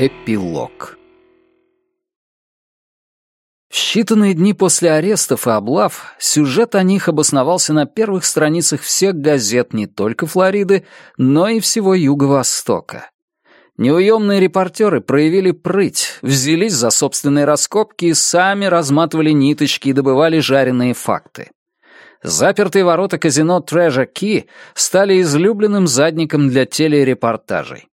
Эпилог В считанные дни после арестов и облав сюжет о них обосновался на первых страницах всех газет не только Флориды, но и всего Юго-Востока. Неуемные репортеры проявили прыть, взялись за собственные раскопки и сами разматывали ниточки и добывали жареные факты. Запертые ворота казино Treasure Ки стали излюбленным задником для телерепортажей.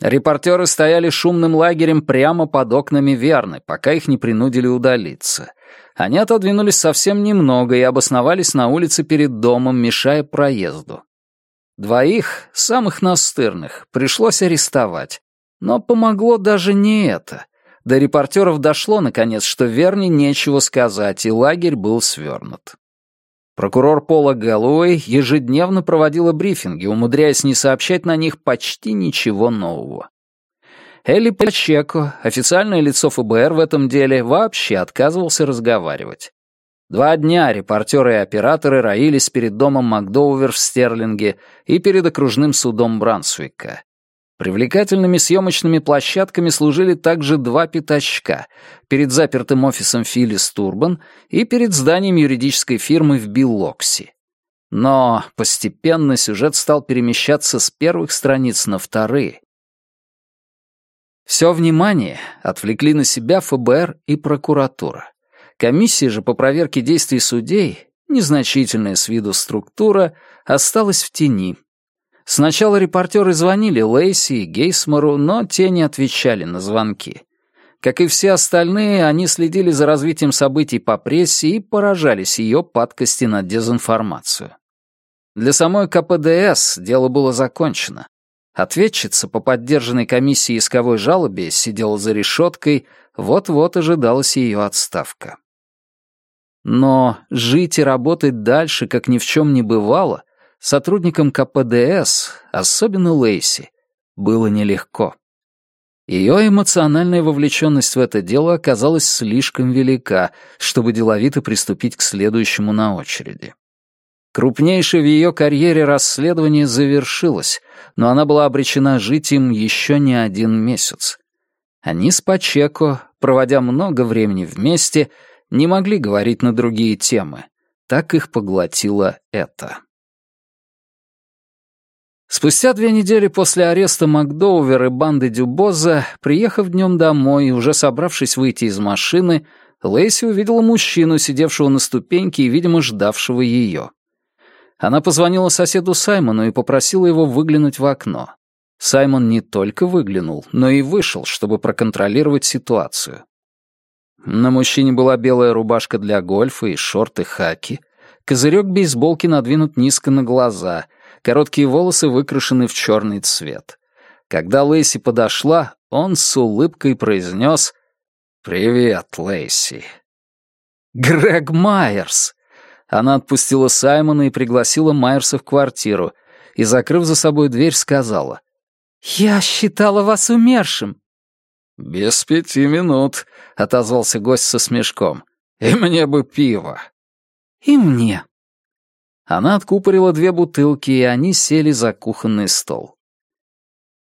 Репортеры стояли шумным лагерем прямо под окнами Верны, пока их не принудили удалиться. Они отодвинулись совсем немного и обосновались на улице перед домом, мешая проезду. Двоих, самых настырных, пришлось арестовать. Но помогло даже не это. До репортеров дошло, наконец, что Верне нечего сказать, и лагерь был свернут. Прокурор Пола Гэллоуэй ежедневно проводила брифинги, умудряясь не сообщать на них почти ничего нового. Элли Пачеко, официальное лицо ФБР в этом деле, вообще отказывался разговаривать. Два дня репортеры и операторы роились перед домом Макдоувер в Стерлинге и перед окружным судом Брансвика. Привлекательными съемочными площадками служили также два пятачка перед запертым офисом Филлис Турбан и перед зданием юридической фирмы в Биллокси. Но постепенно сюжет стал перемещаться с первых страниц на вторые. Все внимание отвлекли на себя ФБР и прокуратура. Комиссия же по проверке действий судей, незначительная с виду структура, осталась в тени, Сначала репортеры звонили Лейси и Гейсмору, но те не отвечали на звонки. Как и все остальные, они следили за развитием событий по прессе и поражались ее падкости на дезинформацию. Для самой КПДС дело было закончено. Ответчица по поддержанной комиссии исковой жалобе сидела за решеткой, вот-вот ожидалась ее отставка. Но жить и работать дальше, как ни в чем не бывало, Сотрудникам КПДС, особенно Лейси, было нелегко. Ее эмоциональная вовлеченность в это дело оказалась слишком велика, чтобы деловито приступить к следующему на очереди. Крупнейшее в ее карьере расследование завершилось, но она была обречена жить им еще не один месяц. Они с Пачеко, проводя много времени вместе, не могли говорить на другие темы. Так их поглотило это. Спустя две недели после ареста Макдоувер и банды Дюбоза, приехав днем домой и уже собравшись выйти из машины, Лейси увидела мужчину, сидевшего на ступеньке и, видимо, ждавшего ее. Она позвонила соседу Саймону и попросила его выглянуть в окно. Саймон не только выглянул, но и вышел, чтобы проконтролировать ситуацию. На мужчине была белая рубашка для гольфа и шорты хаки. Козырек бейсболки надвинут низко на глаза — короткие волосы выкрашены в черный цвет. Когда Лейси подошла, он с улыбкой произнес «Привет, Лейси». «Грег Майерс!» Она отпустила Саймона и пригласила Майерса в квартиру, и, закрыв за собой дверь, сказала «Я считала вас умершим». «Без пяти минут», — отозвался гость со смешком. «И мне бы пиво». «И мне», она откупорила две бутылки, и они сели за кухонный стол.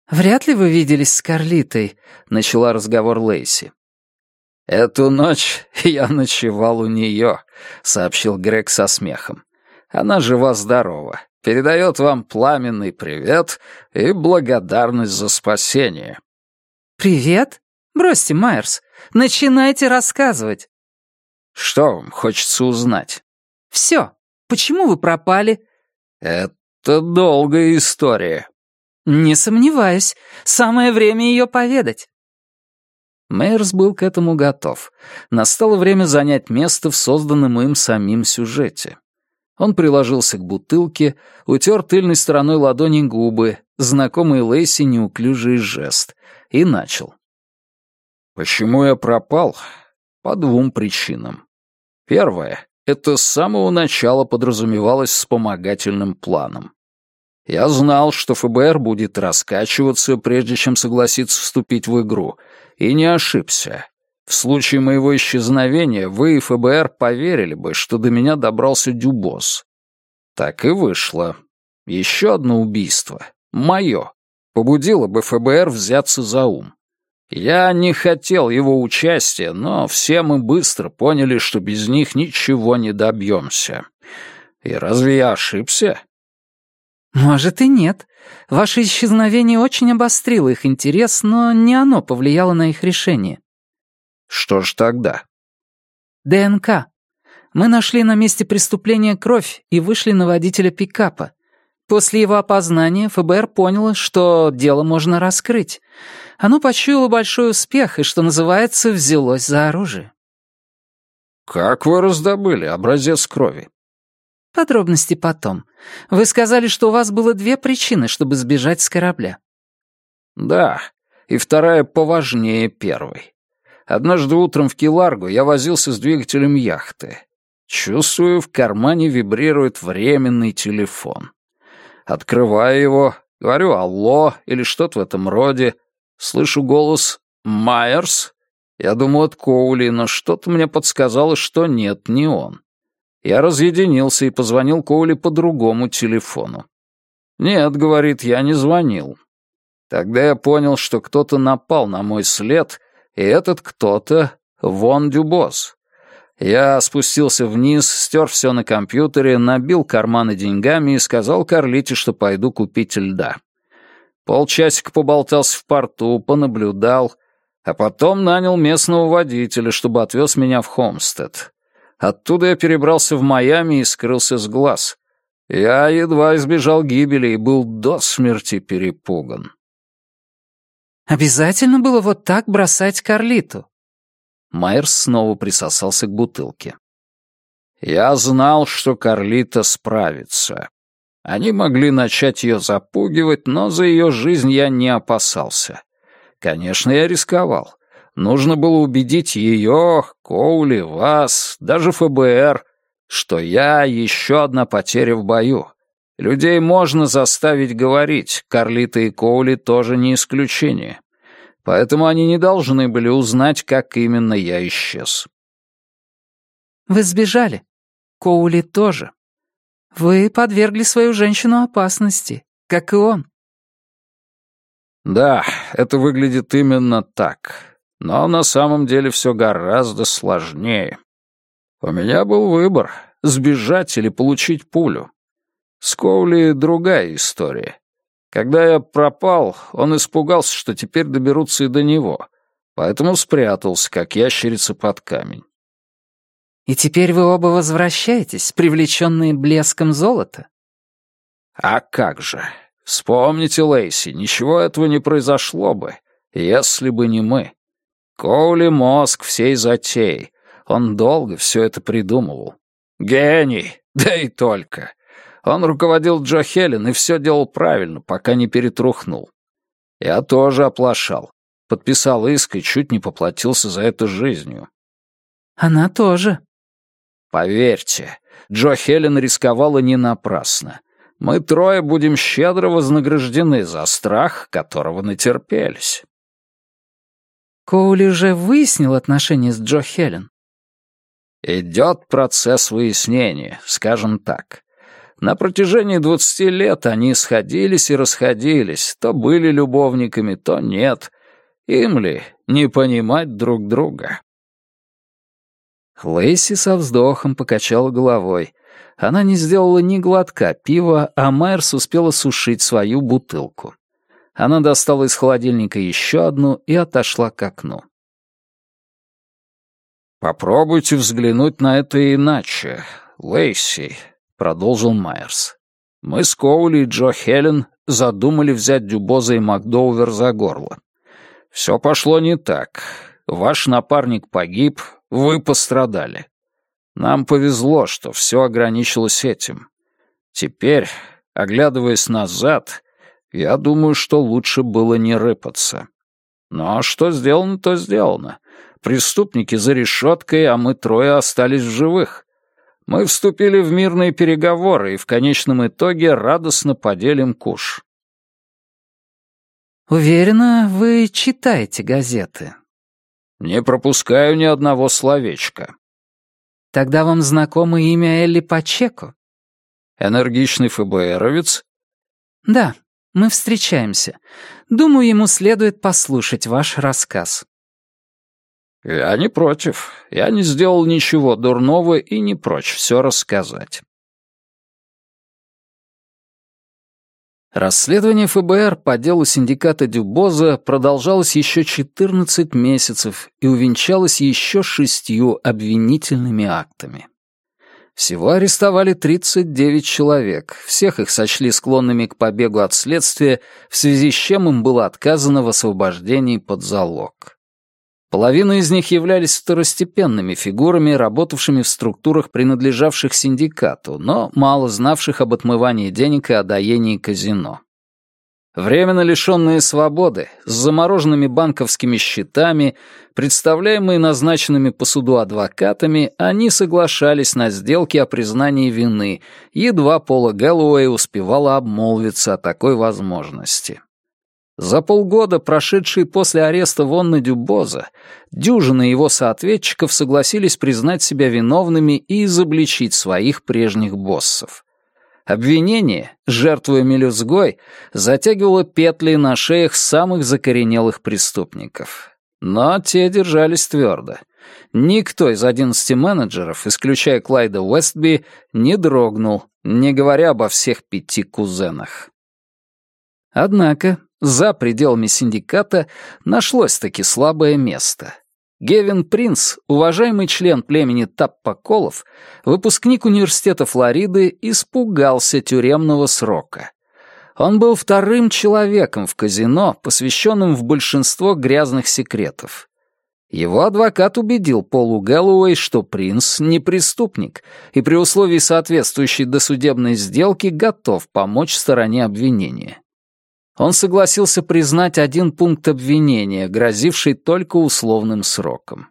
«Вряд ли вы виделись с Карлитой», — начала разговор Лейси. «Эту ночь я ночевал у нее», — сообщил Грег со смехом. «Она жива-здорова, передает вам пламенный привет и благодарность за спасение». «Привет? Бросьте, Майерс, начинайте рассказывать». «Что вам хочется узнать?» «Все. Почему вы пропали?» «Это долгая история». «Не сомневаюсь. Самое время ее поведать». Мейерс был к этому готов. Настало время занять место в созданном им самим сюжете. Он приложился к бутылке, утер тыльной стороной ладони губы, знакомый Лейси неуклюжий жест, и начал. «Почему я пропал? По двум причинам. Первое. Это с самого начала подразумевалось вспомогательным планом. Я знал, что ФБР будет раскачиваться, прежде чем согласиться вступить в игру, и не ошибся. В случае моего исчезновения вы и ФБР поверили бы, что до меня добрался Дюбос. Так и вышло. Еще одно убийство, мое, побудило бы ФБР взяться за ум. Я не хотел его участия, но все мы быстро поняли, что без них ничего не добьемся. И разве я ошибся? Может и нет. Ваше исчезновение очень обострило их интерес, но не оно повлияло на их решение. Что ж тогда? ДНК. Мы нашли на месте преступления кровь и вышли на водителя пикапа. После его опознания ФБР поняло, что дело можно раскрыть. Оно почуяло большой успех и, что называется, взялось за оружие. «Как вы раздобыли образец крови?» «Подробности потом. Вы сказали, что у вас было две причины, чтобы сбежать с корабля». «Да, и вторая поважнее первой. Однажды утром в Киларгу я возился с двигателем яхты. Чувствую, в кармане вибрирует временный телефон. Открываю его, говорю «Алло» или что-то в этом роде. Слышу голос «Майерс». Я думаю, от Коули, но что-то мне подсказало, что нет, не он. Я разъединился и позвонил Коули по другому телефону. «Нет», — говорит, — «я не звонил». Тогда я понял, что кто-то напал на мой след, и этот кто-то — Вон Дюбос. Я спустился вниз, стер все на компьютере, набил карманы деньгами и сказал Карлите, что пойду купить льда. Полчасика поболтался в порту, понаблюдал, а потом нанял местного водителя, чтобы отвез меня в Хомстед. Оттуда я перебрался в Майами и скрылся с глаз. Я едва избежал гибели и был до смерти перепуган. «Обязательно было вот так бросать Карлиту?» Майерс снова присосался к бутылке. «Я знал, что Карлита справится. Они могли начать ее запугивать, но за ее жизнь я не опасался. Конечно, я рисковал. Нужно было убедить ее, Коули, вас, даже ФБР, что я еще одна потеря в бою. Людей можно заставить говорить, Карлита и Коули тоже не исключение поэтому они не должны были узнать, как именно я исчез. «Вы сбежали. Коули тоже. Вы подвергли свою женщину опасности, как и он». «Да, это выглядит именно так. Но на самом деле все гораздо сложнее. У меня был выбор — сбежать или получить пулю. С Коули другая история. Когда я пропал, он испугался, что теперь доберутся и до него, поэтому спрятался, как ящерица под камень. «И теперь вы оба возвращаетесь, привлеченные блеском золота?» «А как же! Вспомните, Лейси, ничего этого не произошло бы, если бы не мы. Коули — мозг всей затеи. Он долго все это придумывал. Гений! Да и только!» Он руководил Джо Хелен и все делал правильно, пока не перетрухнул. Я тоже оплошал. Подписал иск и чуть не поплатился за это жизнью. Она тоже. Поверьте, Джо Хелен рисковала не напрасно. Мы трое будем щедро вознаграждены за страх, которого натерпелись. Коули уже выяснил отношения с Джо Хелен. Идет процесс выяснения, скажем так. На протяжении двадцати лет они сходились и расходились, то были любовниками, то нет. Им ли не понимать друг друга? Лейси со вздохом покачала головой. Она не сделала ни глотка пива, а Майерс успела сушить свою бутылку. Она достала из холодильника еще одну и отошла к окну. «Попробуйте взглянуть на это иначе, Лейси», — продолжил Майерс. «Мы с Коули и Джо Хелен задумали взять Дюбоза и Макдоувер за горло. Все пошло не так. Ваш напарник погиб, вы пострадали. Нам повезло, что все ограничилось этим. Теперь, оглядываясь назад, я думаю, что лучше было не рыпаться. Но что сделано, то сделано. Преступники за решеткой, а мы трое остались в живых. Мы вступили в мирные переговоры и в конечном итоге радостно поделим куш. Уверена, вы читаете газеты. Не пропускаю ни одного словечка. Тогда вам знакомо имя Элли Пачеко? Энергичный ФБРовец? Да, Мы встречаемся. Думаю, ему следует послушать ваш рассказ». «Я не против. Я не сделал ничего дурного и не прочь все рассказать». Расследование ФБР по делу синдиката Дюбоза продолжалось еще 14 месяцев и увенчалось еще шестью обвинительными актами. Всего арестовали 39 человек, всех их сочли склонными к побегу от следствия, в связи с чем им было отказано в освобождении под залог. Половина из них являлись второстепенными фигурами, работавшими в структурах, принадлежавших синдикату, но мало знавших об отмывании денег и одоении казино. Временно лишенные свободы, с замороженными банковскими счетами, представляемые назначенными по суду адвокатами, они соглашались на сделки о признании вины, едва Пола Гэллоуэй успевала обмолвиться о такой возможности. За полгода, прошедшие после ареста Вонна Дюбоза, дюжины его соответчиков согласились признать себя виновными и изобличить своих прежних боссов. Обвинение, жертвуя мелюзгой, затягивало петли на шеях самых закоренелых преступников. Но те держались твердо. Никто из одиннадцати менеджеров, исключая Клайда Уэстби, не дрогнул, не говоря обо всех пяти кузенах. Однако за пределами синдиката нашлось-таки слабое место. Гевин Принц, уважаемый член племени Таппоколов, выпускник университета Флориды, испугался тюремного срока. Он был вторым человеком в казино, посвященным в большинство грязных секретов. Его адвокат убедил Полу Гэллоуэй, что принц не преступник и при условии соответствующей досудебной сделки готов помочь стороне обвинения он согласился признать один пункт обвинения, грозивший только условным сроком.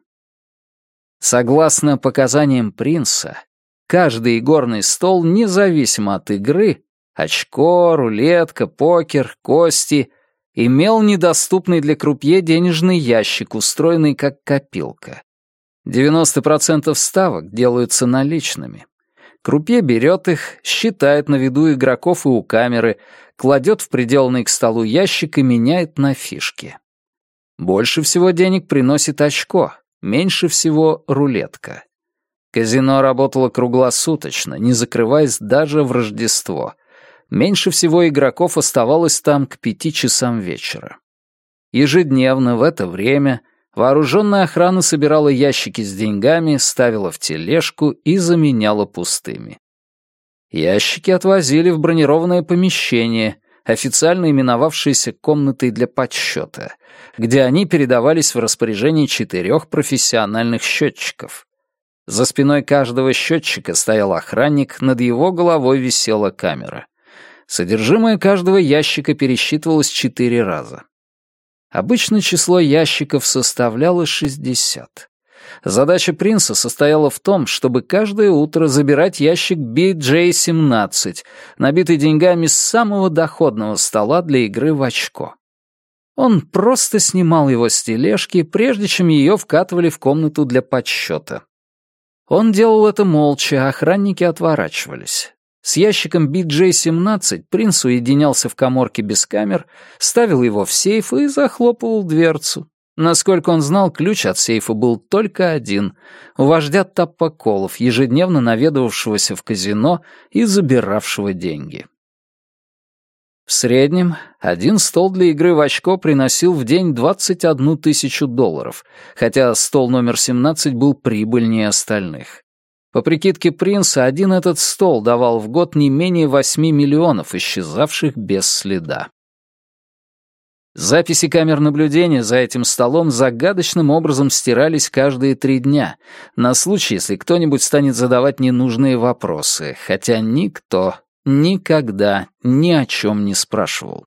Согласно показаниям принца, каждый игорный стол, независимо от игры, очко, рулетка, покер, кости, имел недоступный для крупье денежный ящик, устроенный как копилка. 90% ставок делаются наличными. Крупье берет их, считает на виду игроков и у камеры, кладет в приделанный к столу ящик и меняет на фишки. Больше всего денег приносит очко, меньше всего рулетка. Казино работало круглосуточно, не закрываясь даже в Рождество. Меньше всего игроков оставалось там к пяти часам вечера. Ежедневно в это время вооруженная охрана собирала ящики с деньгами, ставила в тележку и заменяла пустыми. Ящики отвозили в бронированное помещение, официально именовавшееся комнатой для подсчета, где они передавались в распоряжение четырех профессиональных счетчиков. За спиной каждого счетчика стоял охранник, над его головой висела камера. Содержимое каждого ящика пересчитывалось четыре раза. Обычно число ящиков составляло шестьдесят. Задача принца состояла в том, чтобы каждое утро забирать ящик BJ-17, набитый деньгами с самого доходного стола для игры в очко. Он просто снимал его с тележки, прежде чем ее вкатывали в комнату для подсчета. Он делал это молча, а охранники отворачивались. С ящиком BJ-17 принц уединялся в коморке без камер, ставил его в сейф и захлопывал дверцу. Насколько он знал, ключ от сейфа был только один — у вождя Таппоколов, ежедневно наведывавшегося в казино и забиравшего деньги. В среднем один стол для игры в очко приносил в день 21 тысячу долларов, хотя стол номер 17 был прибыльнее остальных. По прикидке принца, один этот стол давал в год не менее 8 миллионов, исчезавших без следа. Записи камер наблюдения за этим столом загадочным образом стирались каждые три дня, на случай, если кто-нибудь станет задавать ненужные вопросы, хотя никто никогда ни о чем не спрашивал.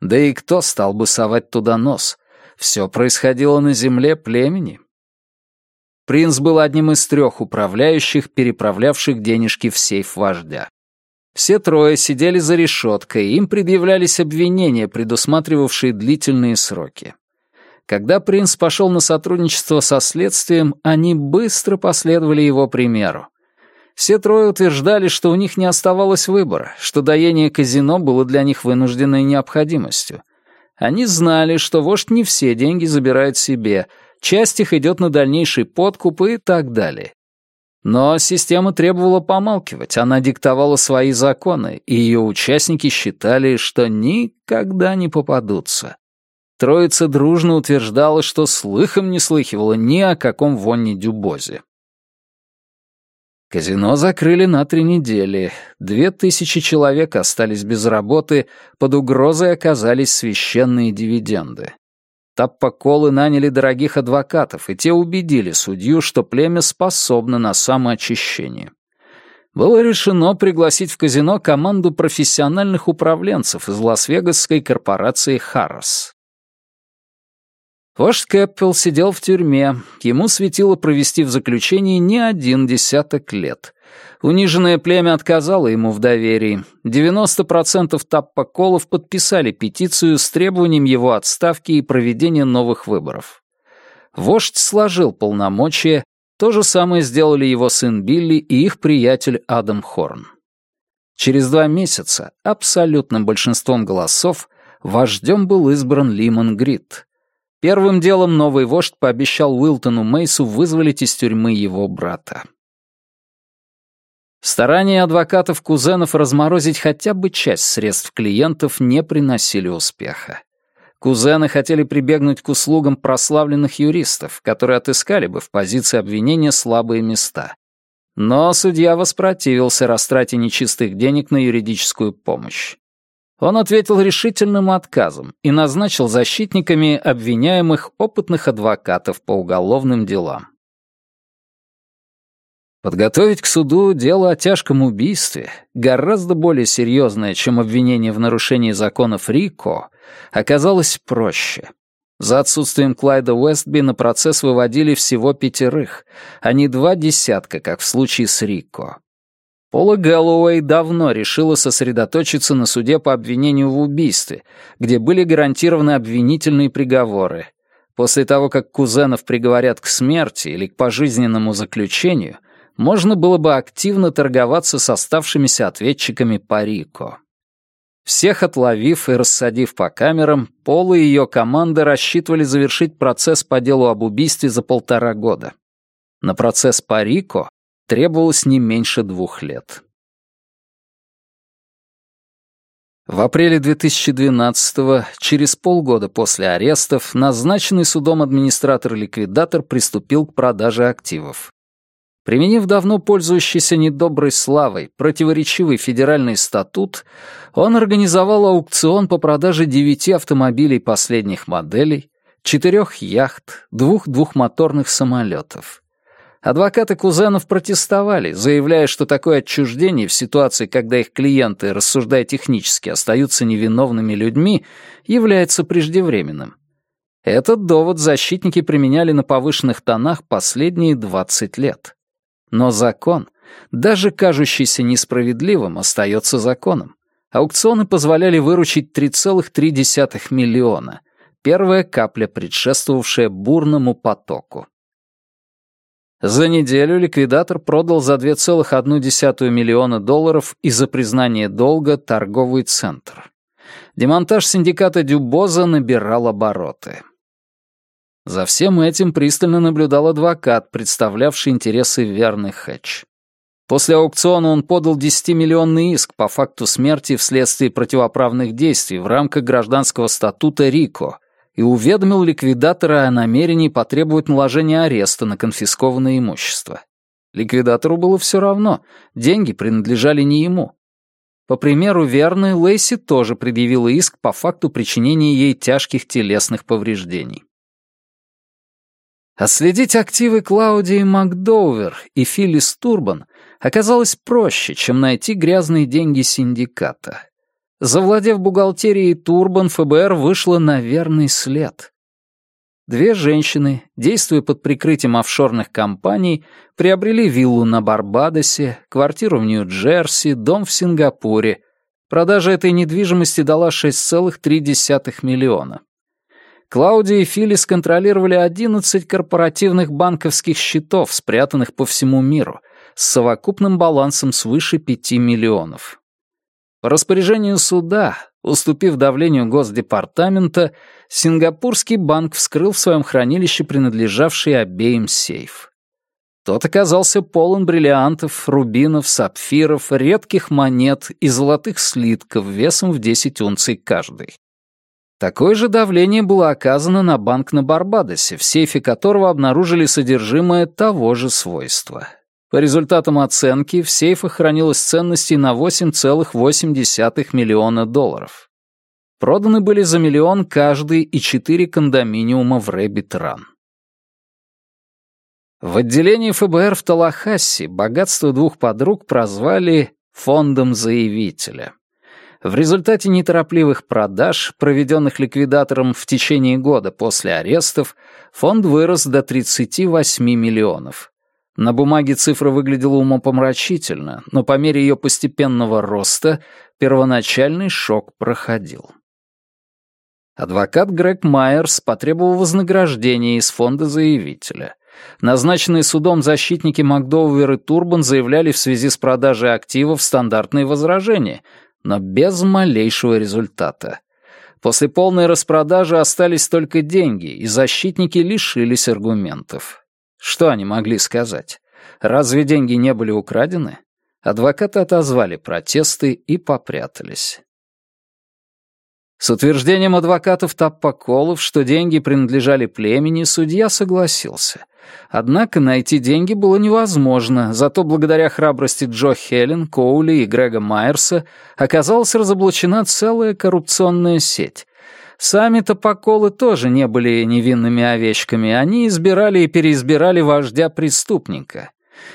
Да и кто стал бы совать туда нос? Все происходило на земле племени. Принц был одним из трех управляющих, переправлявших денежки в сейф вождя. Все трое сидели за решеткой, им предъявлялись обвинения, предусматривавшие длительные сроки. Когда принц пошел на сотрудничество со следствием, они быстро последовали его примеру. Все трое утверждали, что у них не оставалось выбора, что доение казино было для них вынужденной необходимостью. Они знали, что вождь не все деньги забирает себе, часть их идет на дальнейший подкуп и так далее. Но система требовала помалкивать, она диктовала свои законы, и ее участники считали, что никогда не попадутся. Троица дружно утверждала, что слыхом не слыхивала ни о каком Вонне Дюбозе. Казино закрыли на три недели. Две тысячи человек остались без работы, под угрозой оказались священные дивиденды. Таппоколы наняли дорогих адвокатов, и те убедили судью, что племя способно на самоочищение. Было решено пригласить в казино команду профессиональных управленцев из лас-вегасской корпорации «Харрос». Вождь Кэппел сидел в тюрьме, ему светило провести в заключении не один десяток лет. Униженное племя отказало ему в доверии. 90% таппоколов подписали петицию с требованием его отставки и проведения новых выборов. Вождь сложил полномочия, то же самое сделали его сын Билли и их приятель Адам Хорн. Через два месяца абсолютным большинством голосов вождем был избран Лимон Грит — Первым делом новый вождь пообещал Уилтону Мейсу вызволить из тюрьмы его брата. Старания адвокатов-кузенов разморозить хотя бы часть средств клиентов не приносили успеха. Кузены хотели прибегнуть к услугам прославленных юристов, которые отыскали бы в позиции обвинения слабые места. Но судья воспротивился растрате нечистых денег на юридическую помощь. Он ответил решительным отказом и назначил защитниками обвиняемых опытных адвокатов по уголовным делам. Подготовить к суду дело о тяжком убийстве, гораздо более серьезное, чем обвинение в нарушении законов РИКО, оказалось проще. За отсутствием Клайда Уэстби на процесс выводили всего пятерых, а не два десятка, как в случае с Рико. Пола Гэллоуэй давно решила сосредоточиться на суде по обвинению в убийстве, где были гарантированы обвинительные приговоры. После того, как кузенов приговорят к смерти или к пожизненному заключению, можно было бы активно торговаться с оставшимися ответчиками по Рико. Всех отловив и рассадив по камерам, Пола и ее команда рассчитывали завершить процесс по делу об убийстве за полтора года. На процесс по Рико требовалось не меньше двух лет. В апреле 2012-го, через полгода после арестов, назначенный судом администратор-ликвидатор приступил к продаже активов. Применив давно пользующийся недоброй славой противоречивый федеральный статут, он организовал аукцион по продаже девяти автомобилей последних моделей, четырех яхт, двух двухмоторных самолетов. Адвокаты кузенов протестовали, заявляя, что такое отчуждение в ситуации, когда их клиенты, рассуждая технически, остаются невиновными людьми, является преждевременным. Этот довод защитники применяли на повышенных тонах последние 20 лет. Но закон, даже кажущийся несправедливым, остается законом. Аукционы позволяли выручить 3,3 миллиона, первая капля, предшествовавшая бурному потоку. За неделю ликвидатор продал за 2,1 миллиона долларов и за признание долга торговый центр. Демонтаж синдиката Дюбоза набирал обороты. За всем этим пристально наблюдал адвокат, представлявший интересы верный Хэтч. После аукциона он подал 10-миллионный иск по факту смерти вследствие противоправных действий в рамках гражданского статута РИКО, и уведомил ликвидатора о намерении потребовать наложения ареста на конфискованное имущество. Ликвидатору было все равно, деньги принадлежали не ему. По примеру Верны, Лейси тоже предъявила иск по факту причинения ей тяжких телесных повреждений. Отследить активы Клаудии Макдоувер и Филлис Турбан оказалось проще, чем найти грязные деньги синдиката. Завладев бухгалтерией Турбан, ФБР вышло на верный след. Две женщины, действуя под прикрытием офшорных компаний, приобрели виллу на Барбадосе, квартиру в Нью-Джерси, дом в Сингапуре. Продажа этой недвижимости дала 6,3 миллиона. Клаудия и Филлис контролировали 11 корпоративных банковских счетов, спрятанных по всему миру, с совокупным балансом свыше 5 миллионов. По распоряжению суда, уступив давлению Госдепартамента, Сингапурский банк вскрыл в своем хранилище принадлежавший обеим сейф. Тот оказался полон бриллиантов, рубинов, сапфиров, редких монет и золотых слитков весом в 10 унций каждый. Такое же давление было оказано на банк на Барбадосе, в сейфе которого обнаружили содержимое того же свойства. По результатам оценки, в сейфах хранилось ценностей на 8,8 миллиона долларов. Проданы были за миллион каждый и четыре кондоминиума в Рэббит-Ран. В отделении ФБР в Талахасси богатство двух подруг прозвали «фондом заявителя». В результате неторопливых продаж, проведенных ликвидатором в течение года после арестов, фонд вырос до 38 миллионов. На бумаге цифра выглядела умопомрачительно, но по мере ее постепенного роста первоначальный шок проходил. Адвокат Грег Майерс потребовал вознаграждения из фонда заявителя. Назначенные судом защитники Макдоувер и Турбан заявляли в связи с продажей активов стандартные возражения — но без малейшего результата. После полной распродажи остались только деньги, и защитники лишились аргументов. Что они могли сказать? Разве деньги не были украдены? Адвокаты отозвали протесты и попрятались. С утверждением адвокатов Таппоколов, что деньги принадлежали племени, судья согласился. Однако найти деньги было невозможно, зато благодаря храбрости Джо Хелен, Коули и Грега Майерса оказалась разоблачена целая коррупционная сеть. Сами Топоколы тоже не были невинными овечками, они избирали и переизбирали вождя преступника.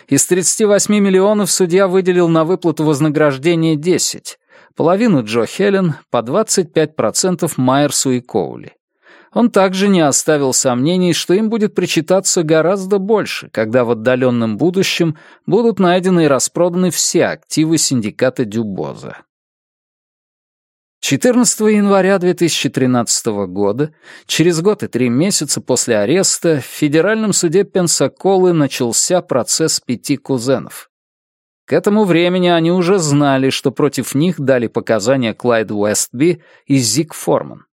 Из 38 миллионов судья выделил на выплату вознаграждения 10, половину Джо Хелен, по 25% Майерсу и Коули. Он также не оставил сомнений, что им будет причитаться гораздо больше, когда в отдаленном будущем будут найдены и распроданы все активы синдиката Дюбоза. 14 января 2013 года, через год и три месяца после ареста, в Федеральном суде Пенсаколы начался процесс пяти кузенов. К этому времени они уже знали, что против них дали показания Клайд Уэстби и Зик Форман.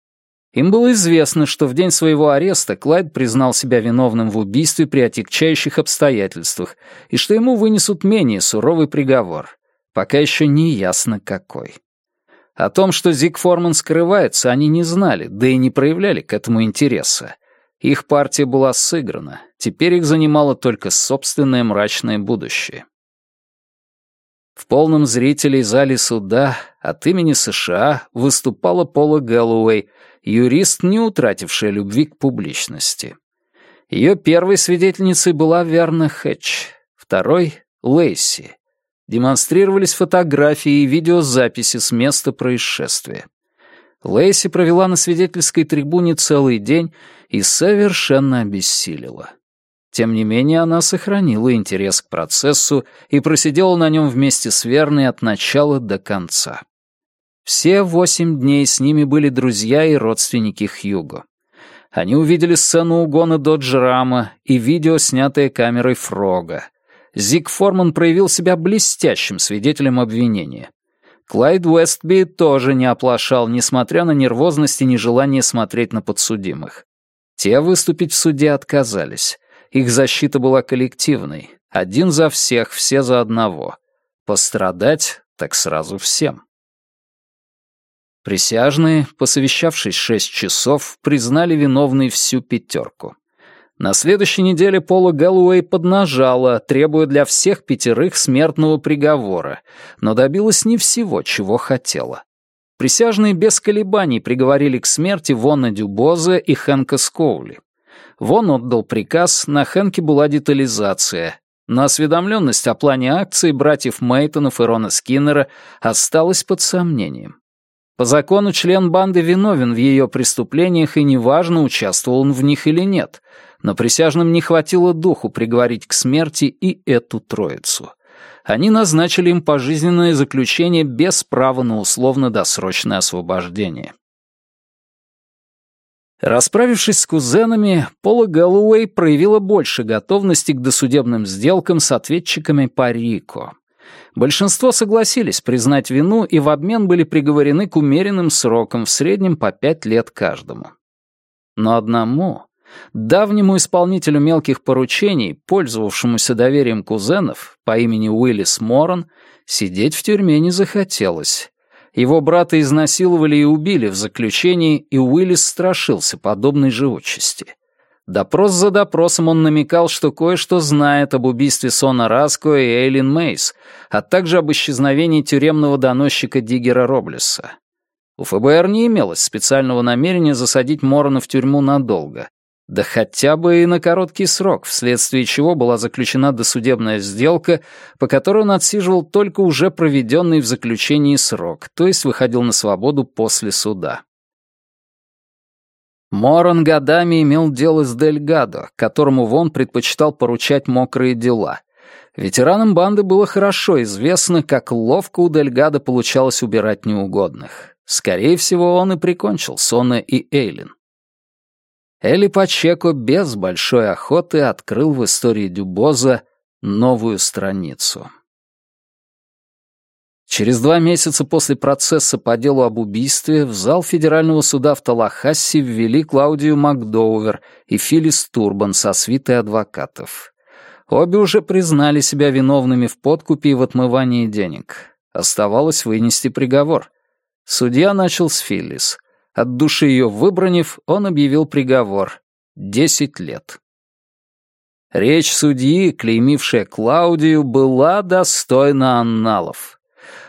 Им было известно, что в день своего ареста Клайд признал себя виновным в убийстве при отягчающих обстоятельствах и что ему вынесут менее суровый приговор, пока еще не ясно какой. О том, что Зиг Форман скрывается, они не знали, да и не проявляли к этому интереса. Их партия была сыграна, теперь их занимало только собственное мрачное будущее. В полном зрителей зале суда от имени США выступала Пола Гэллоуэй, юрист, не утратившая любви к публичности. Ее первой свидетельницей была Верна Хэтч, второй — Лейси. Демонстрировались фотографии и видеозаписи с места происшествия. Лейси провела на свидетельской трибуне целый день и совершенно обессилила. Тем не менее, она сохранила интерес к процессу и просидела на нем вместе с Верной от начала до конца. Все восемь дней с ними были друзья и родственники Хьюго. Они увидели сцену угона Додж Рама и видео, снятое камерой Фрога. Зиг Форман проявил себя блестящим свидетелем обвинения. Клайд Уэстби тоже не оплошал, несмотря на нервозность и нежелание смотреть на подсудимых. Те выступить в суде отказались. Их защита была коллективной. Один за всех, все за одного. Пострадать так сразу всем. Присяжные, посовещавшись шесть часов, признали виновной всю пятерку. На следующей неделе Пола Гэллоуэй поднажала, требуя для всех пятерых смертного приговора, но добилась не всего, чего хотела. Присяжные без колебаний приговорили к смерти Вона Дюбоза и Хэнка Скоули. Вон отдал приказ, на Хэнке была детализация. Но осведомленность о плане акции братьев Мейтонов и Рона Скиннера осталась под сомнением. По закону член банды виновен в ее преступлениях, и неважно, участвовал он в них или нет. Но присяжным не хватило духу приговорить к смерти и эту троицу. Они назначили им пожизненное заключение без права на условно-досрочное освобождение. Расправившись с кузенами, Пола Гэллоуэй проявила больше готовности к досудебным сделкам с ответчиками по Рико. Большинство согласились признать вину и в обмен были приговорены к умеренным срокам, в среднем по пять лет каждому. Но одному, давнему исполнителю мелких поручений, пользовавшемуся доверием кузенов, по имени Уиллис Моран, сидеть в тюрьме не захотелось. Его брата изнасиловали и убили в заключении, и Уиллис страшился подобной же участи. Допрос за допросом он намекал, что кое-что знает об убийстве Сона Раско и Эйлин Мейс, а также об исчезновении тюремного доносчика Диггера Роблеса. У ФБР не имелось специального намерения засадить Морона в тюрьму надолго, да хотя бы и на короткий срок, вследствие чего была заключена досудебная сделка, по которой он отсиживал только уже проведенный в заключении срок, то есть выходил на свободу после суда. Моран годами имел дело с Дельгадо, которому Вон предпочитал поручать мокрые дела. Ветеранам банды было хорошо известно, как ловко у Дельгадо получалось убирать неугодных. Скорее всего, он и прикончил Сона и Эйлин. Эли Пачеко без большой охоты открыл в истории Дюбоза новую страницу. Через два месяца после процесса по делу об убийстве в зал федерального суда в Талахассе ввели Клаудию Макдоувер и Филлис Турбан со свитой адвокатов. Обе уже признали себя виновными в подкупе и в отмывании денег. Оставалось вынести приговор. Судья начал с Филлис. От души ее выбранив, он объявил приговор — десять лет. Речь судьи, клеймившая Клаудию, была достойна анналов.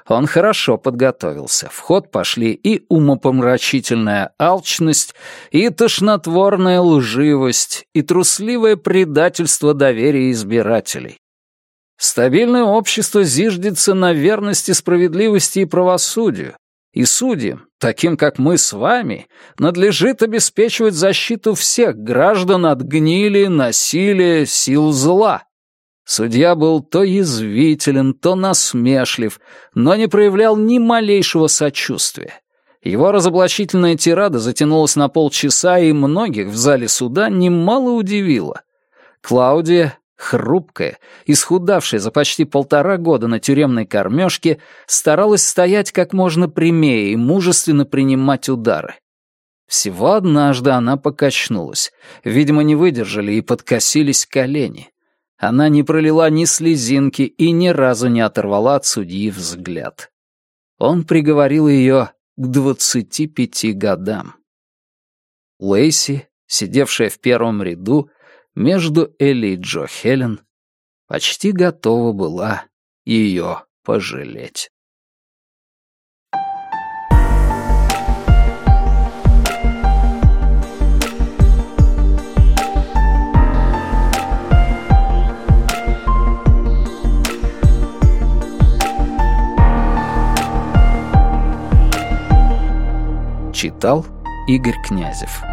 Он хорошо подготовился. В ход пошли и умопомрачительная алчность, и тошнотворная лживость, и трусливое предательство доверия избирателей. Стабильное общество зиждется на верности, справедливости и правосудию, и судьям, таким как мы с вами, надлежит обеспечивать защиту всех граждан от гнили, насилия, сил зла. Судья был то язвителен, то насмешлив, но не проявлял ни малейшего сочувствия. Его разоблачительная тирада затянулась на полчаса, и многих в зале суда немало удивило. Клаудия, хрупкая, исхудавшая за почти полтора года на тюремной кормежке, старалась стоять как можно прямее и мужественно принимать удары. Всего однажды она покачнулась. Видимо, не выдержали и подкосились колени. Она не пролила ни слезинки и ни разу не оторвала от судьи взгляд. Он приговорил ее к двадцати пяти годам. Лейси, сидевшая в первом ряду, между Элли и Джо Хелен, почти готова была ее пожалеть. Читал Игорь Князев